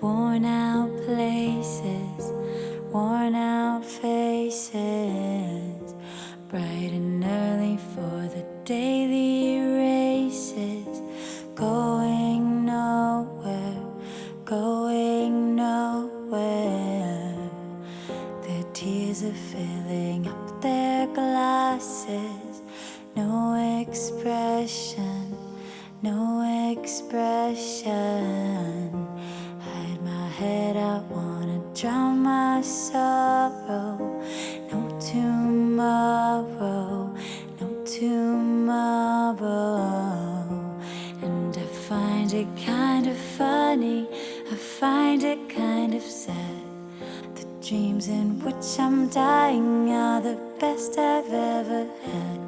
worn out places, worn out faces, bright and early for the daily races, going nowhere, going nowhere. Their tears are filling up their glasses, no expression, no expression. Head, I wanna drown my sorrow. No tomorrow, no tomorrow. And I find it kind of funny, I find it kind of sad. The dreams in which I'm dying are the best I've ever had.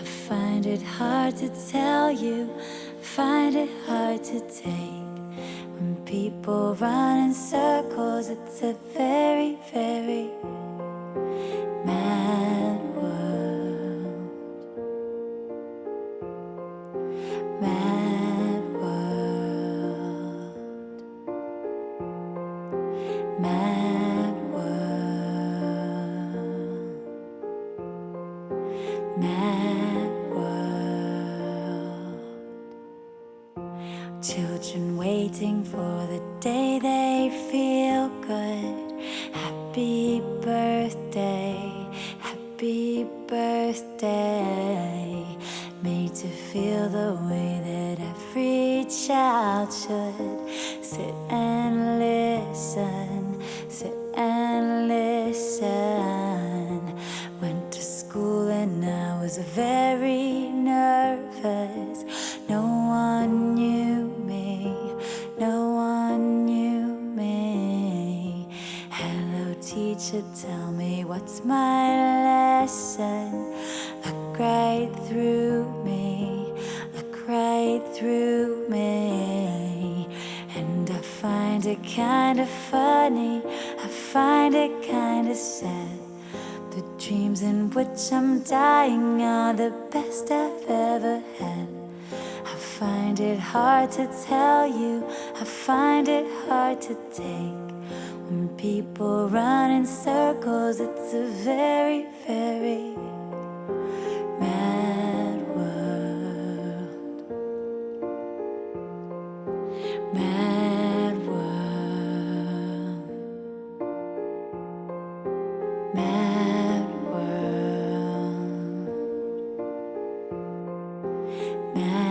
I find it hard to tell you, I find it hard to take. People run in circles, it's a very, very mad world. Mad world. Mad Children waiting for the day they feel good. Happy birthday, happy birthday. Made to feel the way that every child should. Sit and listen, sit and listen. Went to school and I was a very teacher, tell me what's my lesson. Look right through me, look right through me. And I find it kind of funny, I find it kind of sad. The dreams in which I'm dying are the best I've ever had. I find it hard to tell you, I find it hard to take. When people run in circles, it's a very, very mad world. Mad world. Mad world. Mad